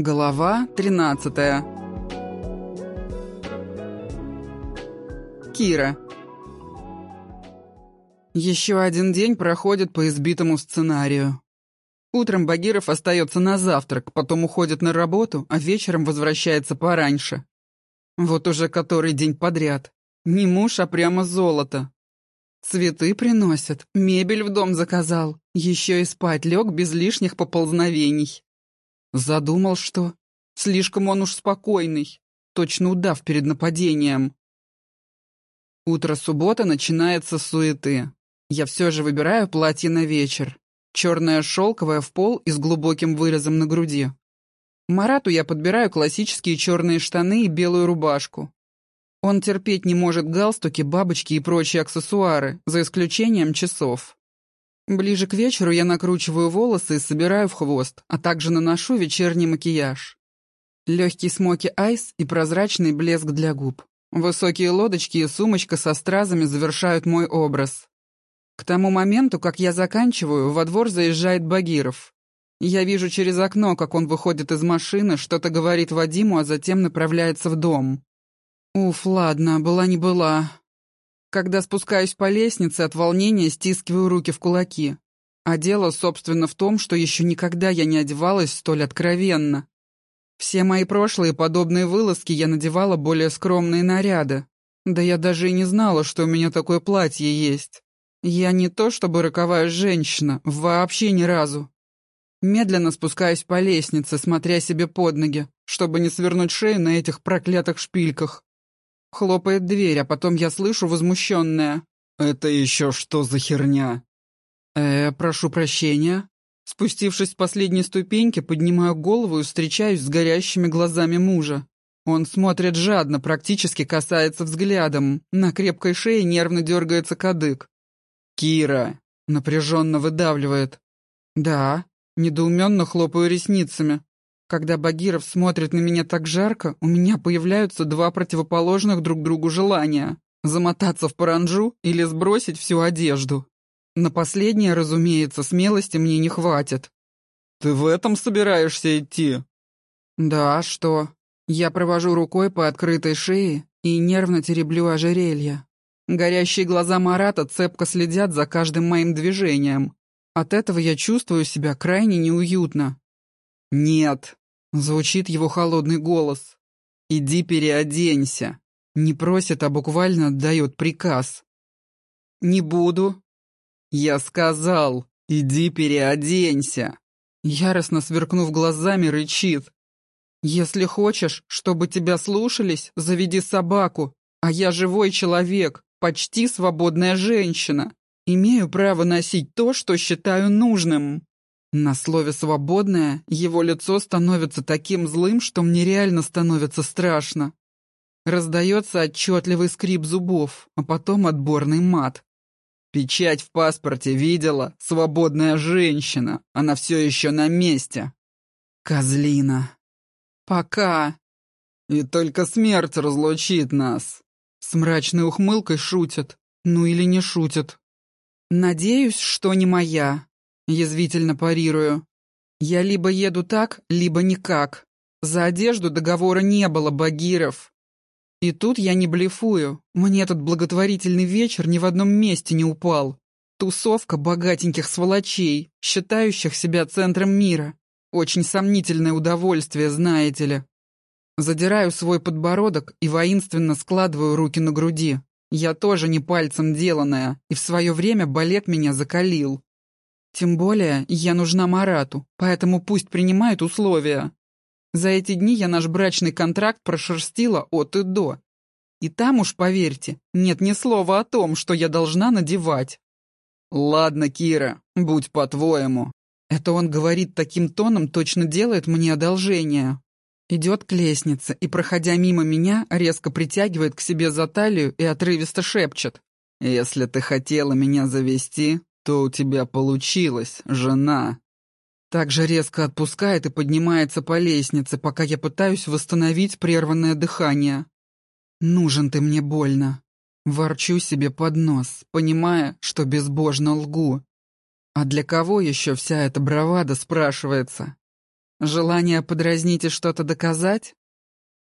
Глава 13 Кира Еще один день проходит по избитому сценарию. Утром Багиров остается на завтрак, потом уходит на работу, а вечером возвращается пораньше. Вот уже который день подряд. Не муж, а прямо золото. Цветы приносят, мебель в дом заказал, еще и спать лег без лишних поползновений. Задумал, что? Слишком он уж спокойный, точно удав перед нападением. Утро суббота начинается с суеты. Я все же выбираю платье на вечер. Черное шелковое в пол и с глубоким вырезом на груди. Марату я подбираю классические черные штаны и белую рубашку. Он терпеть не может галстуки, бабочки и прочие аксессуары, за исключением часов. Ближе к вечеру я накручиваю волосы и собираю в хвост, а также наношу вечерний макияж. Легкий смоки айс и прозрачный блеск для губ. Высокие лодочки и сумочка со стразами завершают мой образ. К тому моменту, как я заканчиваю, во двор заезжает Багиров. Я вижу через окно, как он выходит из машины, что-то говорит Вадиму, а затем направляется в дом. Уф, ладно, была не была. Когда спускаюсь по лестнице, от волнения стискиваю руки в кулаки. А дело, собственно, в том, что еще никогда я не одевалась столь откровенно. Все мои прошлые подобные вылазки я надевала более скромные наряды. Да я даже и не знала, что у меня такое платье есть. Я не то чтобы роковая женщина, вообще ни разу. Медленно спускаюсь по лестнице, смотря себе под ноги, чтобы не свернуть шею на этих проклятых шпильках. Хлопает дверь, а потом я слышу возмущенное. «Это еще что за херня?» «Э, прошу прощения». Спустившись с последней ступеньки, поднимаю голову и встречаюсь с горящими глазами мужа. Он смотрит жадно, практически касается взглядом. На крепкой шее нервно дергается кадык. «Кира!» — напряженно выдавливает. «Да», — недоуменно хлопаю ресницами. Когда Багиров смотрит на меня так жарко, у меня появляются два противоположных друг другу желания — замотаться в паранжу или сбросить всю одежду. На последнее, разумеется, смелости мне не хватит. «Ты в этом собираешься идти?» «Да, что?» Я провожу рукой по открытой шее и нервно тереблю ожерелье. Горящие глаза Марата цепко следят за каждым моим движением. От этого я чувствую себя крайне неуютно. «Нет», — звучит его холодный голос. «Иди переоденься». Не просит, а буквально отдает приказ. «Не буду». «Я сказал, иди переоденься». Яростно сверкнув глазами, рычит. «Если хочешь, чтобы тебя слушались, заведи собаку, а я живой человек, почти свободная женщина. Имею право носить то, что считаю нужным». На слове «свободное» его лицо становится таким злым, что мне реально становится страшно. Раздается отчетливый скрип зубов, а потом отборный мат. «Печать в паспорте видела? Свободная женщина. Она все еще на месте». «Козлина». «Пока». «И только смерть разлучит нас». С мрачной ухмылкой шутят. Ну или не шутят. «Надеюсь, что не моя». Язвительно парирую. Я либо еду так, либо никак. За одежду договора не было, Багиров. И тут я не блефую. Мне этот благотворительный вечер ни в одном месте не упал. Тусовка богатеньких сволочей, считающих себя центром мира. Очень сомнительное удовольствие, знаете ли. Задираю свой подбородок и воинственно складываю руки на груди. Я тоже не пальцем деланная, и в свое время балет меня закалил. Тем более я нужна Марату, поэтому пусть принимает условия. За эти дни я наш брачный контракт прошерстила от и до. И там уж, поверьте, нет ни слова о том, что я должна надевать. «Ладно, Кира, будь по-твоему». Это он говорит таким тоном, точно делает мне одолжение. Идет к лестнице и, проходя мимо меня, резко притягивает к себе за талию и отрывисто шепчет. «Если ты хотела меня завести, что у тебя получилось, жена?» Так же резко отпускает и поднимается по лестнице, пока я пытаюсь восстановить прерванное дыхание. «Нужен ты мне больно». Ворчу себе под нос, понимая, что безбожно лгу. А для кого еще вся эта бравада спрашивается? Желание подразнить и что-то доказать?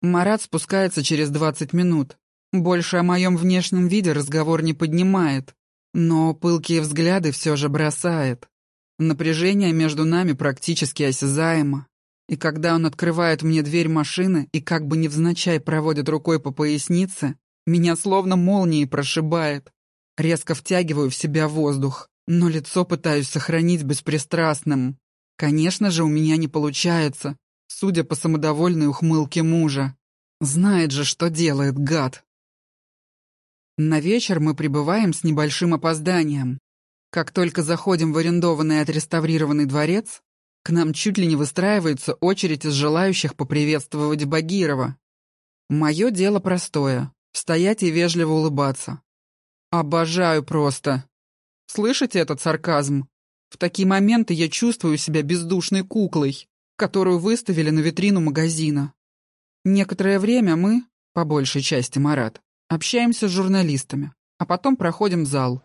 Марат спускается через 20 минут. Больше о моем внешнем виде разговор не поднимает, но пылкие взгляды все же бросает. Напряжение между нами практически осязаемо. И когда он открывает мне дверь машины и как бы невзначай проводит рукой по пояснице, меня словно молнией прошибает. Резко втягиваю в себя воздух, но лицо пытаюсь сохранить беспристрастным. Конечно же, у меня не получается, судя по самодовольной ухмылке мужа. Знает же, что делает, гад. На вечер мы прибываем с небольшим опозданием. Как только заходим в арендованный отреставрированный дворец, к нам чуть ли не выстраивается очередь из желающих поприветствовать Багирова. Мое дело простое — стоять и вежливо улыбаться. Обожаю просто. Слышите этот сарказм? В такие моменты я чувствую себя бездушной куклой, которую выставили на витрину магазина. Некоторое время мы, по большей части Марат, общаемся с журналистами, а потом проходим зал.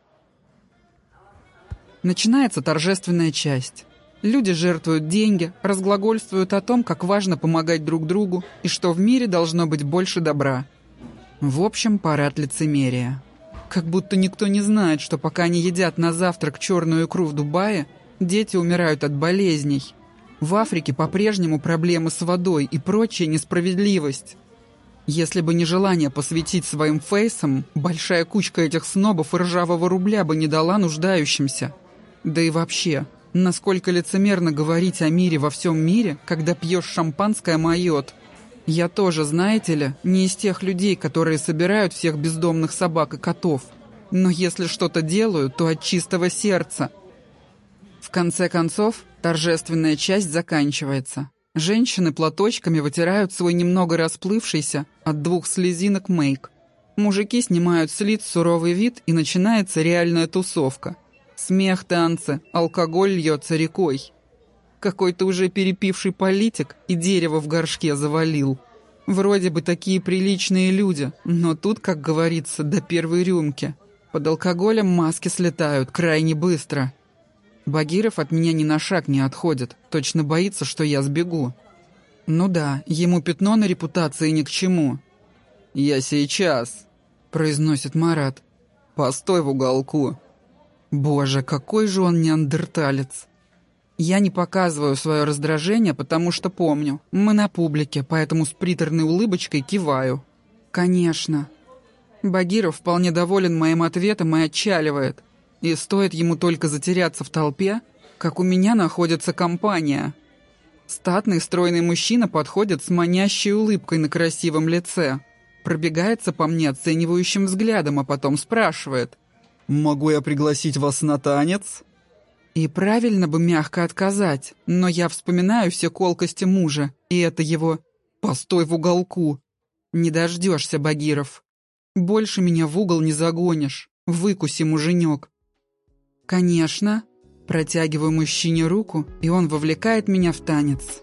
Начинается торжественная часть. Люди жертвуют деньги, разглагольствуют о том, как важно помогать друг другу и что в мире должно быть больше добра. В общем, парад лицемерия. Как будто никто не знает, что пока они едят на завтрак черную икру в Дубае, дети умирают от болезней. В Африке по-прежнему проблемы с водой и прочая несправедливость. Если бы не желание посвятить своим фейсам, большая кучка этих снобов и ржавого рубля бы не дала нуждающимся. Да и вообще, насколько лицемерно говорить о мире во всем мире, когда пьешь шампанское майот – я тоже, знаете ли, не из тех людей, которые собирают всех бездомных собак и котов. Но если что-то делаю, то от чистого сердца. В конце концов, торжественная часть заканчивается. Женщины платочками вытирают свой немного расплывшийся от двух слезинок мейк. Мужики снимают с лиц суровый вид, и начинается реальная тусовка. Смех, танцы, алкоголь льется рекой. Какой-то уже перепивший политик и дерево в горшке завалил. Вроде бы такие приличные люди, но тут, как говорится, до первой рюмки. Под алкоголем маски слетают крайне быстро. Багиров от меня ни на шаг не отходит, точно боится, что я сбегу. Ну да, ему пятно на репутации ни к чему. «Я сейчас», — произносит Марат. «Постой в уголку». Боже, какой же он неандерталец. Я не показываю свое раздражение, потому что помню. Мы на публике, поэтому с приторной улыбочкой киваю. Конечно. Багиров вполне доволен моим ответом и отчаливает. И стоит ему только затеряться в толпе, как у меня находится компания. Статный стройный мужчина подходит с манящей улыбкой на красивом лице. Пробегается по мне оценивающим взглядом, а потом спрашивает. «Могу я пригласить вас на танец?» И правильно бы мягко отказать, но я вспоминаю все колкости мужа, и это его «постой в уголку». Не дождешься, Багиров. Больше меня в угол не загонишь. Выкуси, муженек. Конечно. Протягиваю мужчине руку, и он вовлекает меня в танец.